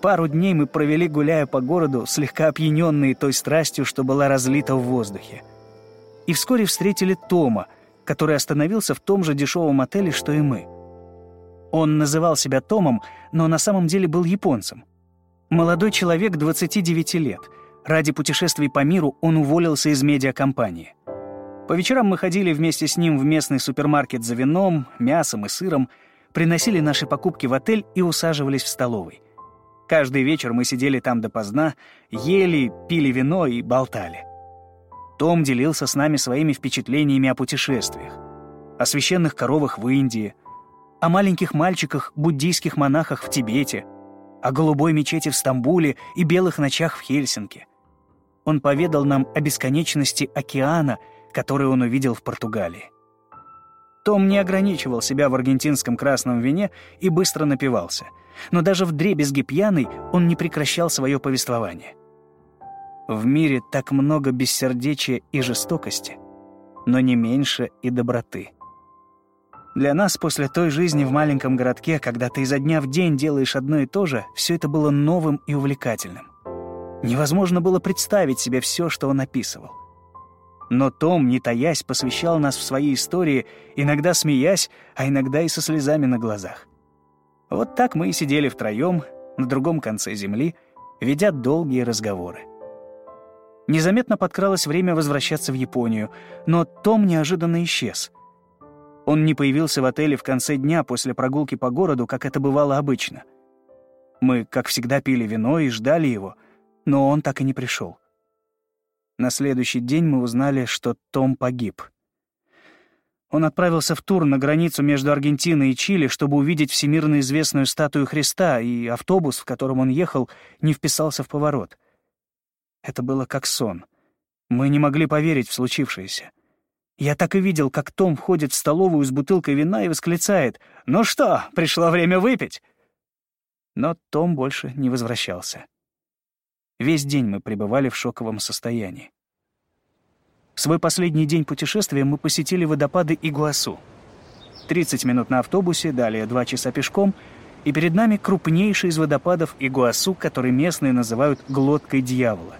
Пару дней мы провели, гуляя по городу, слегка опьяненные той страстью, что была разлита в воздухе. И вскоре встретили Тома, который остановился в том же дешевом отеле, что и мы. Он называл себя Томом, но на самом деле был японцем. Молодой человек 29 лет. Ради путешествий по миру он уволился из медиакомпании. По вечерам мы ходили вместе с ним в местный супермаркет за вином, мясом и сыром, приносили наши покупки в отель и усаживались в столовой. Каждый вечер мы сидели там допоздна, ели, пили вино и болтали. Том делился с нами своими впечатлениями о путешествиях, о священных коровах в Индии, о маленьких мальчиках, буддийских монахах в Тибете, о голубой мечети в Стамбуле и белых ночах в Хельсинки. Он поведал нам о бесконечности океана — который он увидел в Португалии. Том не ограничивал себя в аргентинском красном вине и быстро напивался, но даже в дребезги пьяный он не прекращал свое повествование. В мире так много бессердечия и жестокости, но не меньше и доброты. Для нас после той жизни в маленьком городке, когда ты изо дня в день делаешь одно и то же, все это было новым и увлекательным. Невозможно было представить себе все, что он описывал. Но Том, не таясь, посвящал нас в свои истории, иногда смеясь, а иногда и со слезами на глазах. Вот так мы и сидели втроем на другом конце земли, ведя долгие разговоры. Незаметно подкралось время возвращаться в Японию, но Том неожиданно исчез. Он не появился в отеле в конце дня после прогулки по городу, как это бывало обычно. Мы, как всегда, пили вино и ждали его, но он так и не пришел. На следующий день мы узнали, что Том погиб. Он отправился в тур на границу между Аргентиной и Чили, чтобы увидеть всемирно известную статую Христа, и автобус, в котором он ехал, не вписался в поворот. Это было как сон. Мы не могли поверить в случившееся. Я так и видел, как Том входит в столовую с бутылкой вина и восклицает «Ну что, пришло время выпить!» Но Том больше не возвращался. Весь день мы пребывали в шоковом состоянии. В свой последний день путешествия мы посетили водопады Игуасу. 30 минут на автобусе, далее 2 часа пешком, и перед нами крупнейший из водопадов Игуасу, который местные называют «глоткой дьявола».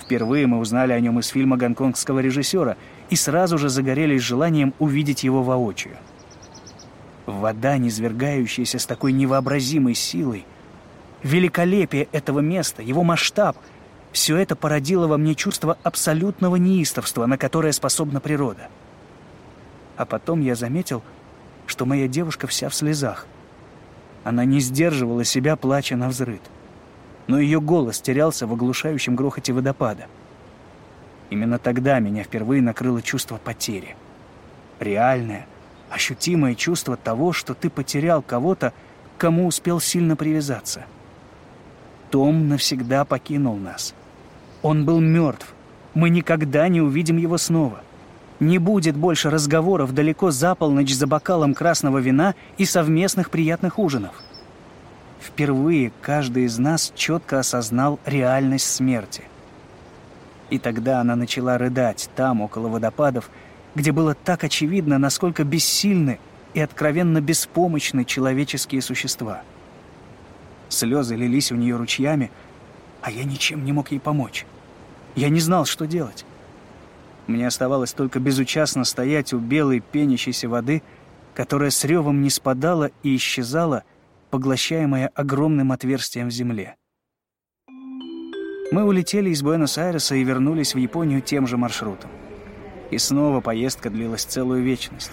Впервые мы узнали о нем из фильма гонконгского режиссера и сразу же загорелись желанием увидеть его воочию. Вода, низвергающаяся с такой невообразимой силой — великолепие этого места, его масштаб — все это породило во мне чувство абсолютного неистовства, на которое способна природа. А потом я заметил, что моя девушка вся в слезах. Она не сдерживала себя, плача на взрыд. Но ее голос терялся в оглушающем грохоте водопада. Именно тогда меня впервые накрыло чувство потери. Реальное, ощутимое чувство того, что ты потерял кого-то, кому успел сильно привязаться — том навсегда покинул нас. Он был мертв. Мы никогда не увидим его снова. Не будет больше разговоров далеко за полночь за бокалом красного вина и совместных приятных ужинов. Впервые каждый из нас четко осознал реальность смерти. И тогда она начала рыдать там, около водопадов, где было так очевидно, насколько бессильны и откровенно беспомощны человеческие существа — Слезы лились у нее ручьями, а я ничем не мог ей помочь. Я не знал, что делать. Мне оставалось только безучастно стоять у белой пенящейся воды, которая с ревом не спадала и исчезала, поглощаемая огромным отверстием в земле. Мы улетели из Буэнос-Айреса и вернулись в Японию тем же маршрутом. И снова поездка длилась целую вечность.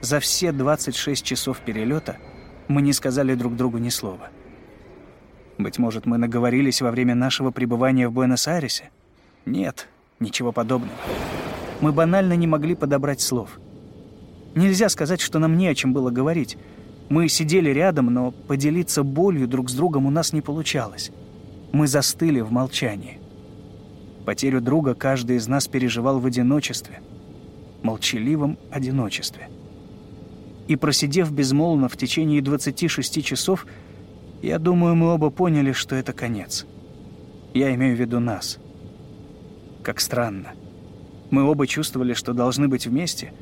За все 26 часов перелета мы не сказали друг другу ни слова — быть может, мы наговорились во время нашего пребывания в Буэнос-Айресе? Нет, ничего подобного. Мы банально не могли подобрать слов. Нельзя сказать, что нам не о чем было говорить. Мы сидели рядом, но поделиться болью друг с другом у нас не получалось. Мы застыли в молчании. Потерю друга каждый из нас переживал в одиночестве. Молчаливом одиночестве. И просидев безмолвно в течение 26 часов, я думаю, мы оба поняли, что это конец. Я имею в виду нас. Как странно. Мы оба чувствовали, что должны быть вместе,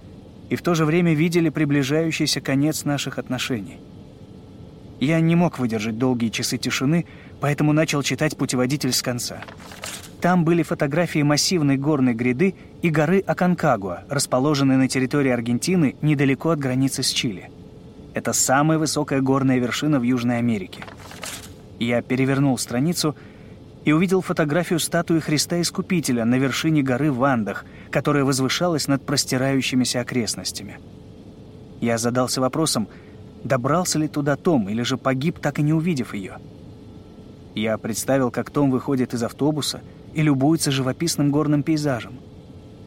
и в то же время видели приближающийся конец наших отношений. Я не мог выдержать долгие часы тишины, поэтому начал читать путеводитель с конца. Там были фотографии массивной горной гряды и горы Аконкагуа, расположенной на территории Аргентины недалеко от границы с Чили. Это самая высокая горная вершина в Южной Америке. Я перевернул страницу и увидел фотографию статуи Христа Искупителя на вершине горы в Андах, которая возвышалась над простирающимися окрестностями. Я задался вопросом, добрался ли туда Том или же погиб, так и не увидев ее. Я представил, как Том выходит из автобуса и любуется живописным горным пейзажем.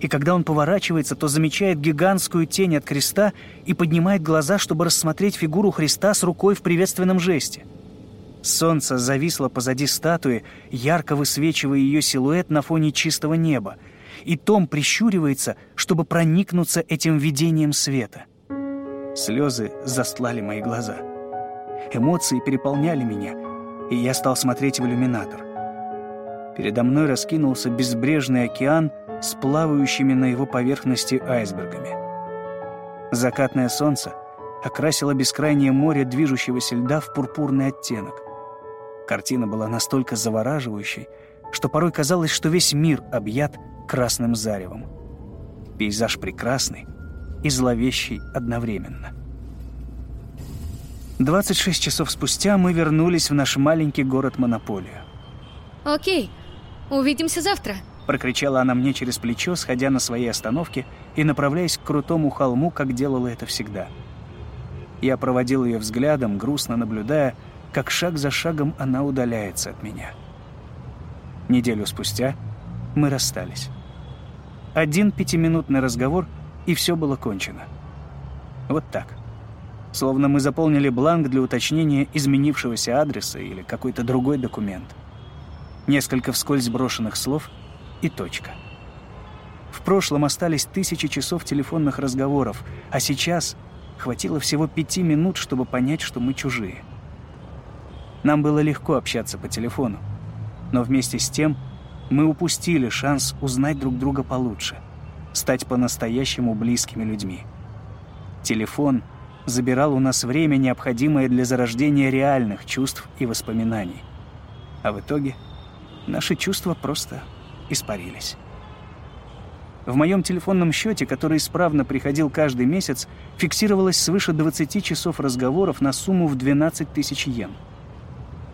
И когда он поворачивается, то замечает гигантскую тень от креста и поднимает глаза, чтобы рассмотреть фигуру Христа с рукой в приветственном жесте – Солнце зависло позади статуи, ярко высвечивая ее силуэт на фоне чистого неба, и Том прищуривается, чтобы проникнуться этим видением света. Слезы застлали мои глаза. Эмоции переполняли меня, и я стал смотреть в иллюминатор. Передо мной раскинулся безбрежный океан с плавающими на его поверхности айсбергами. Закатное солнце окрасило бескрайнее море движущегося льда в пурпурный оттенок. Картина была настолько завораживающей, что порой казалось, что весь мир объят красным заревом. Пейзаж прекрасный и зловещий одновременно. 26 часов спустя мы вернулись в наш маленький город Монополию. «Окей, увидимся завтра», — прокричала она мне через плечо, сходя на своей остановке и направляясь к крутому холму, как делала это всегда. Я проводил ее взглядом, грустно наблюдая, как шаг за шагом она удаляется от меня. Неделю спустя мы расстались. Один пятиминутный разговор, и все было кончено. Вот так. Словно мы заполнили бланк для уточнения изменившегося адреса или какой-то другой документ. Несколько вскользь брошенных слов и точка. В прошлом остались тысячи часов телефонных разговоров, а сейчас хватило всего пяти минут, чтобы понять, что мы чужие. Нам было легко общаться по телефону. Но вместе с тем мы упустили шанс узнать друг друга получше, стать по-настоящему близкими людьми. Телефон забирал у нас время, необходимое для зарождения реальных чувств и воспоминаний. А в итоге наши чувства просто испарились. В моем телефонном счете, который исправно приходил каждый месяц, фиксировалось свыше 20 часов разговоров на сумму в 12 тысяч йен –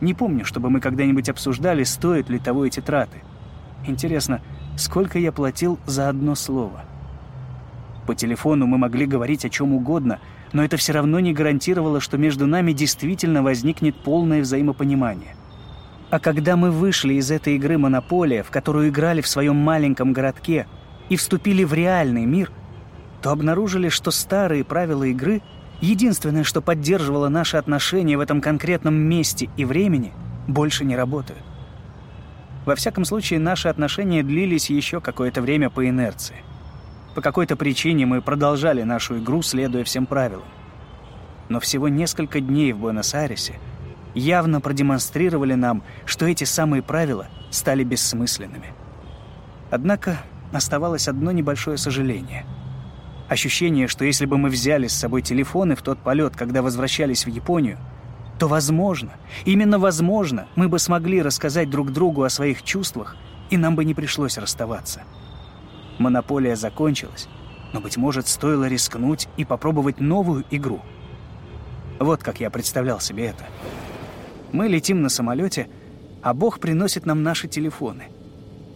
не помню, чтобы мы когда-нибудь обсуждали, стоят ли того эти траты. Интересно, сколько я платил за одно слово? По телефону мы могли говорить о чем угодно, но это все равно не гарантировало, что между нами действительно возникнет полное взаимопонимание. А когда мы вышли из этой игры «Монополия», в которую играли в своем маленьком городке, и вступили в реальный мир, то обнаружили, что старые правила игры — Единственное, что поддерживало наши отношения в этом конкретном месте и времени, больше не работают. Во всяком случае, наши отношения длились еще какое-то время по инерции. По какой-то причине мы продолжали нашу игру, следуя всем правилам. Но всего несколько дней в Буэнос-Айресе явно продемонстрировали нам, что эти самые правила стали бессмысленными. Однако оставалось одно небольшое сожаление — Ощущение, что если бы мы взяли с собой телефоны в тот полет, когда возвращались в Японию, то, возможно, именно возможно, мы бы смогли рассказать друг другу о своих чувствах, и нам бы не пришлось расставаться. Монополия закончилась, но, быть может, стоило рискнуть и попробовать новую игру. Вот как я представлял себе это. Мы летим на самолете, а Бог приносит нам наши телефоны.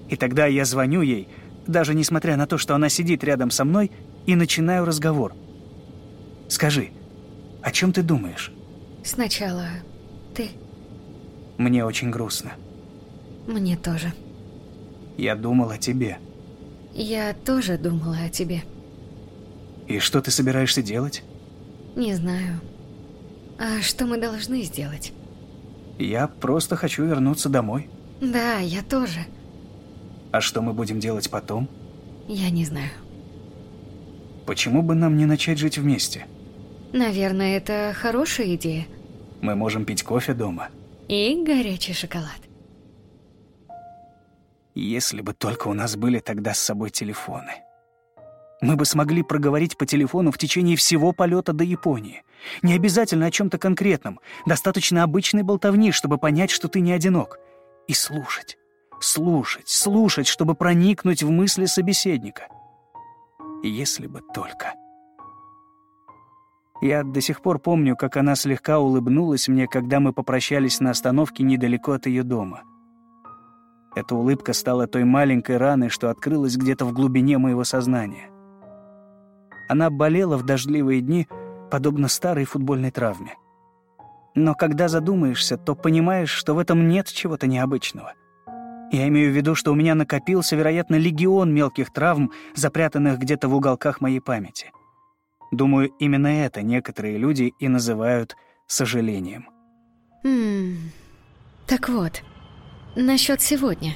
И тогда я звоню ей, даже несмотря на то, что она сидит рядом со мной, и начинаю разговор. «Скажи, о чем ты думаешь?» «Сначала ты». Мне очень грустно. Мне тоже. Я думал о тебе. Я тоже думала о тебе. И что ты собираешься делать? Не знаю. А что мы должны сделать? Я просто хочу вернуться домой. Да, я тоже. А что мы будем делать потом? Я не знаю. Почему бы нам не начать жить вместе? Наверное, это хорошая идея. Мы можем пить кофе дома. И горячий шоколад. Если бы только у нас были тогда с собой телефоны. Мы бы смогли проговорить по телефону в течение всего полета до Японии. Не обязательно о чем-то конкретном, достаточно обычной болтовни, чтобы понять, что ты не одинок. И слушать, слушать, слушать, чтобы проникнуть в мысли собеседника. Если бы только. Я до сих пор помню, как она слегка улыбнулась мне, когда мы попрощались на остановке недалеко от ее дома. Эта улыбка стала той маленькой раной, что открылась где-то в глубине моего сознания. Она болела в дождливые дни, подобно старой футбольной травме. Но когда задумаешься, то понимаешь, что в этом нет чего-то необычного. Я имею в виду, что у меня накопился, вероятно, легион мелких травм, запрятанных где-то в уголках моей памяти. Думаю, именно это некоторые люди и называют сожалением. Хм. Так вот, насчет сегодня.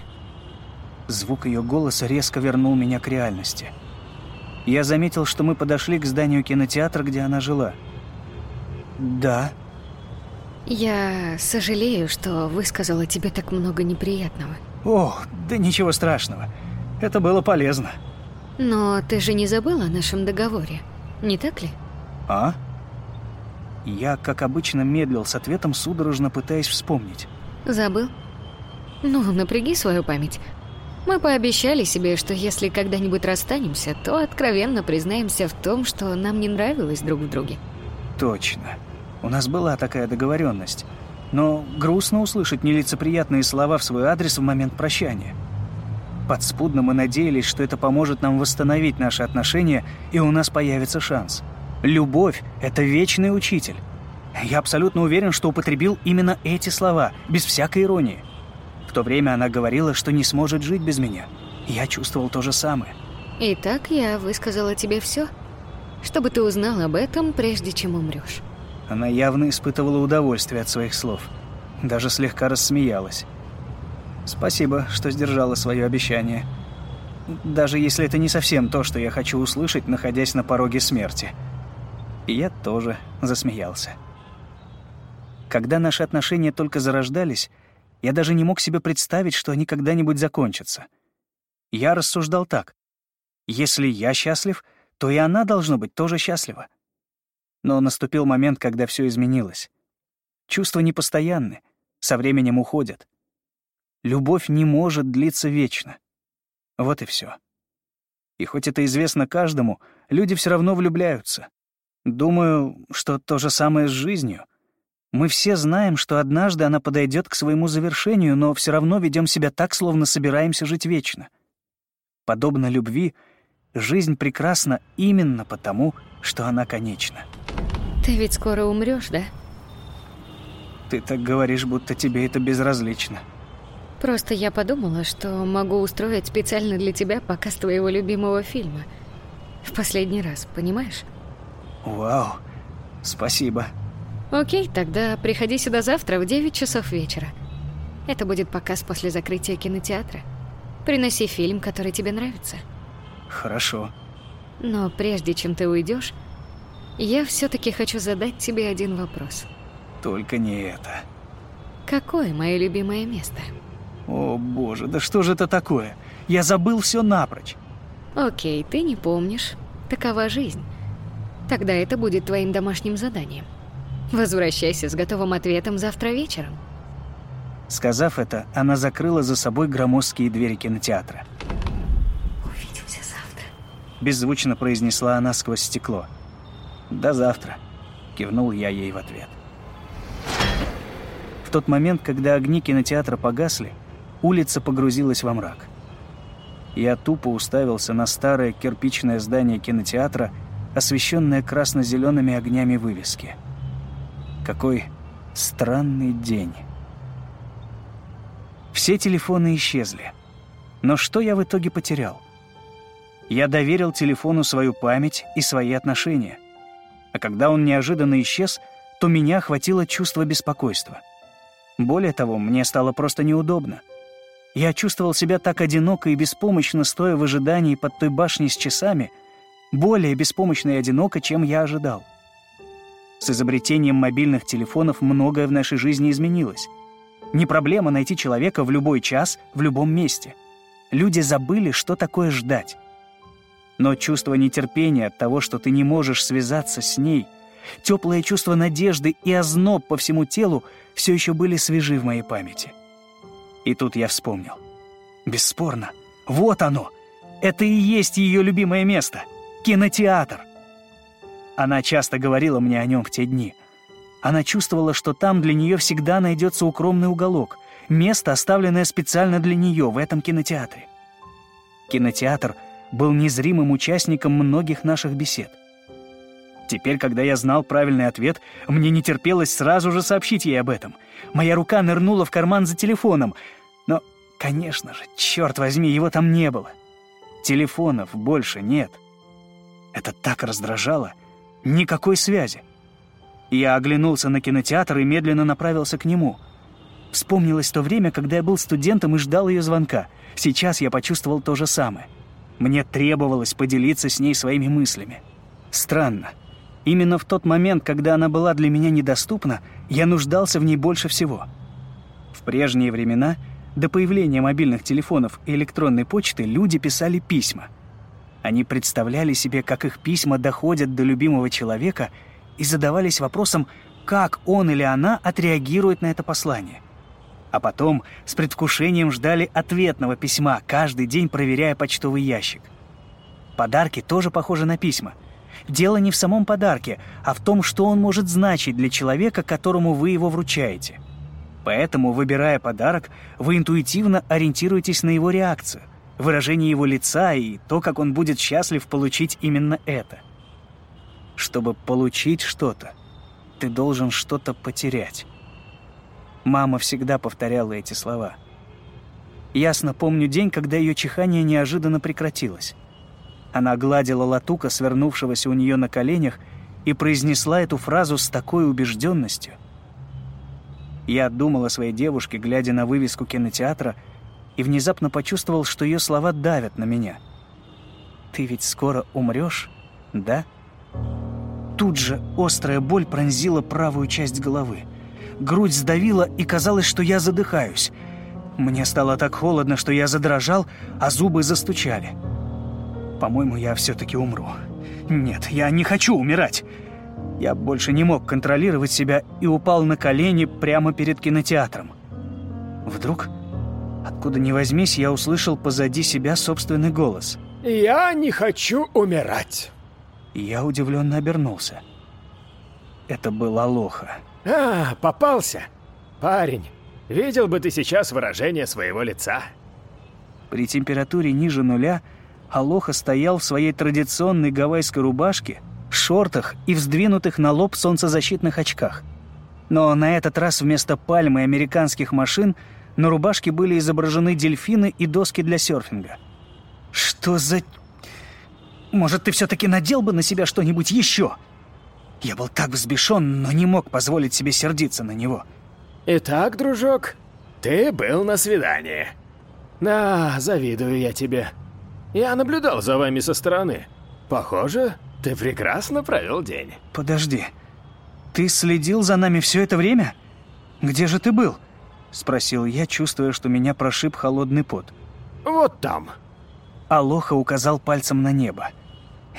Звук ее голоса резко вернул меня к реальности — я заметил, что мы подошли к зданию кинотеатра, где она жила. «Да». «Я сожалею, что высказала тебе так много неприятного». «О, да ничего страшного. Это было полезно». «Но ты же не забыл о нашем договоре, не так ли?» «А?» Я, как обычно, медлил с ответом, судорожно пытаясь вспомнить. «Забыл? Ну, напряги свою память. Мы пообещали себе, что если когда-нибудь расстанемся, то откровенно признаемся в том, что нам не нравилось друг в друге. Точно. У нас была такая договоренность. Но грустно услышать нелицеприятные слова в свой адрес в момент прощания. Подспудно мы надеялись, что это поможет нам восстановить наши отношения, и у нас появится шанс. Любовь — это вечный учитель. Я абсолютно уверен, что употребил именно эти слова, без всякой иронии. В то время она говорила, что не сможет жить без меня. Я чувствовал то же самое. Итак, я высказала тебе все, чтобы ты узнал об этом, прежде чем умрешь. Она явно испытывала удовольствие от своих слов. Даже слегка рассмеялась. Спасибо, что сдержала свое обещание. Даже если это не совсем то, что я хочу услышать, находясь на пороге смерти. И я тоже засмеялся. Когда наши отношения только зарождались, я даже не мог себе представить, что они когда-нибудь закончатся. Я рассуждал так. Если я счастлив, то и она, должно быть, тоже счастлива. Но наступил момент, когда все изменилось. Чувства непостоянны, со временем уходят. Любовь не может длиться вечно. Вот и все. И хоть это известно каждому, люди все равно влюбляются. Думаю, что то же самое с жизнью — мы все знаем, что однажды она подойдет к своему завершению, но все равно ведем себя так, словно собираемся жить вечно. Подобно любви, жизнь прекрасна именно потому, что она конечна. Ты ведь скоро умрешь, да? Ты так говоришь, будто тебе это безразлично. Просто я подумала, что могу устроить специально для тебя показ твоего любимого фильма. В последний раз, понимаешь? Вау, спасибо. Окей, тогда приходи сюда завтра в 9 часов вечера. Это будет показ после закрытия кинотеатра. Приноси фильм, который тебе нравится. Хорошо. Но прежде чем ты уйдешь, я все-таки хочу задать тебе один вопрос. Только не это. Какое мое любимое место? О, боже, да что же это такое? Я забыл все напрочь. Окей, ты не помнишь. Такова жизнь. Тогда это будет твоим домашним заданием. Возвращайся с готовым ответом завтра вечером. Сказав это, она закрыла за собой громоздкие двери кинотеатра. «Увидимся завтра», — беззвучно произнесла она сквозь стекло. «До завтра», — кивнул я ей в ответ. В тот момент, когда огни кинотеатра погасли, улица погрузилась во мрак. Я тупо уставился на старое кирпичное здание кинотеатра, освещенное красно-зелеными огнями вывески — какой странный день. Все телефоны исчезли. Но что я в итоге потерял? Я доверил телефону свою память и свои отношения. А когда он неожиданно исчез, то меня охватило чувство беспокойства. Более того, мне стало просто неудобно. Я чувствовал себя так одиноко и беспомощно, стоя в ожидании под той башней с часами, более беспомощно и одиноко, чем я ожидал. С изобретением мобильных телефонов многое в нашей жизни изменилось. Не проблема найти человека в любой час, в любом месте. Люди забыли, что такое ждать. Но чувство нетерпения от того, что ты не можешь связаться с ней, теплое чувство надежды и озноб по всему телу все еще были свежи в моей памяти. И тут я вспомнил. Бесспорно, вот оно. Это и есть ее любимое место — кинотеатр. Она часто говорила мне о нем в те дни. Она чувствовала, что там для нее всегда найдется укромный уголок, место, оставленное специально для нее в этом кинотеатре. Кинотеатр был незримым участником многих наших бесед. Теперь, когда я знал правильный ответ, мне не терпелось сразу же сообщить ей об этом. Моя рука нырнула в карман за телефоном. Но, конечно же, черт возьми, его там не было. Телефонов больше нет. Это так раздражало — Никакой связи. Я оглянулся на кинотеатр и медленно направился к нему. Вспомнилось то время, когда я был студентом и ждал ее звонка. Сейчас я почувствовал то же самое. Мне требовалось поделиться с ней своими мыслями. Странно. Именно в тот момент, когда она была для меня недоступна, я нуждался в ней больше всего. В прежние времена, до появления мобильных телефонов и электронной почты, люди писали письма — они представляли себе, как их письма доходят до любимого человека и задавались вопросом, как он или она отреагирует на это послание. А потом с предвкушением ждали ответного письма, каждый день проверяя почтовый ящик. Подарки тоже похожи на письма. Дело не в самом подарке, а в том, что он может значить для человека, которому вы его вручаете. Поэтому, выбирая подарок, вы интуитивно ориентируетесь на его реакцию – выражение его лица и то, как он будет счастлив получить именно это. Чтобы получить что-то, ты должен что-то потерять. Мама всегда повторяла эти слова. Ясно помню день, когда ее чихание неожиданно прекратилось. Она гладила латука, свернувшегося у нее на коленях, и произнесла эту фразу с такой убежденностью. Я думал о своей девушке, глядя на вывеску кинотеатра — и внезапно почувствовал, что ее слова давят на меня. «Ты ведь скоро умрешь, да?» Тут же острая боль пронзила правую часть головы. Грудь сдавила, и казалось, что я задыхаюсь. Мне стало так холодно, что я задрожал, а зубы застучали. По-моему, я все-таки умру. Нет, я не хочу умирать. Я больше не мог контролировать себя и упал на колени прямо перед кинотеатром. Вдруг Откуда ни возьмись, я услышал позади себя собственный голос. «Я не хочу умирать!» Я удивленно обернулся. Это был Алоха. «А, попался! Парень, видел бы ты сейчас выражение своего лица!» При температуре ниже нуля Алоха стоял в своей традиционной гавайской рубашке, шортах и вздвинутых на лоб солнцезащитных очках. Но на этот раз вместо пальмы американских машин – на рубашке были изображены дельфины и доски для серфинга. «Что за... Может, ты все-таки надел бы на себя что-нибудь еще?» Я был так взбешен, но не мог позволить себе сердиться на него. «Итак, дружок, ты был на свидании. Да, завидую я тебе. Я наблюдал за вами со стороны. Похоже, ты прекрасно провел день». «Подожди, ты следил за нами все это время? Где же ты был?» — спросил я, чувствуя, что меня прошиб холодный пот. «Вот там». Алоха указал пальцем на небо.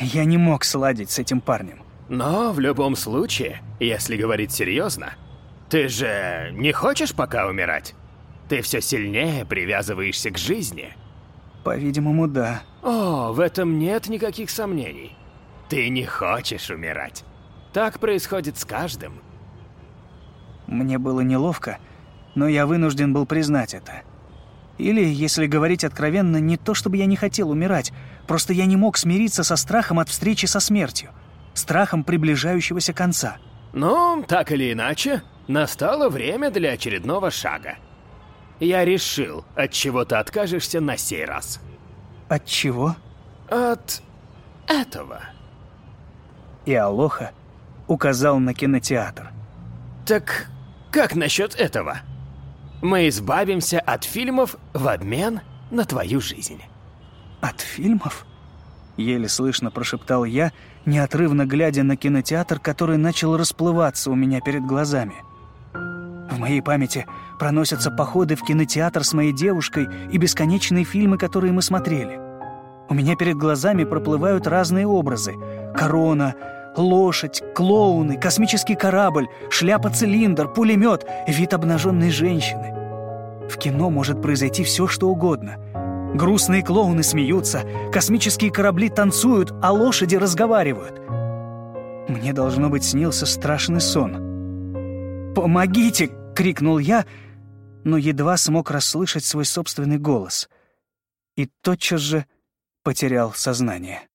Я не мог сладить с этим парнем. «Но в любом случае, если говорить серьезно, ты же не хочешь пока умирать? Ты все сильнее привязываешься к жизни». «По-видимому, да». «О, в этом нет никаких сомнений. Ты не хочешь умирать. Так происходит с каждым». Мне было неловко, но я вынужден был признать это. Или, если говорить откровенно, не то чтобы я не хотел умирать, просто я не мог смириться со страхом от встречи со смертью, страхом приближающегося конца. Ну, так или иначе, настало время для очередного шага. Я решил, от чего ты откажешься на сей раз. От чего? от этого. И Алоха указал на кинотеатр. Так как насчет этого? Мы избавимся от фильмов в обмен на твою жизнь. От фильмов? Еле слышно прошептал я, неотрывно глядя на кинотеатр, который начал расплываться у меня перед глазами. В моей памяти проносятся походы в кинотеатр с моей девушкой и бесконечные фильмы, которые мы смотрели. У меня перед глазами проплывают разные образы. Корона, лошадь, клоуны, космический корабль, шляпа-цилиндр, пулемет, вид обнаженной женщины. В кино может произойти все, что угодно. Грустные клоуны смеются, космические корабли танцуют, а лошади разговаривают. Мне, должно быть, снился страшный сон. «Помогите!» — крикнул я, но едва смог расслышать свой собственный голос. И тотчас же потерял сознание.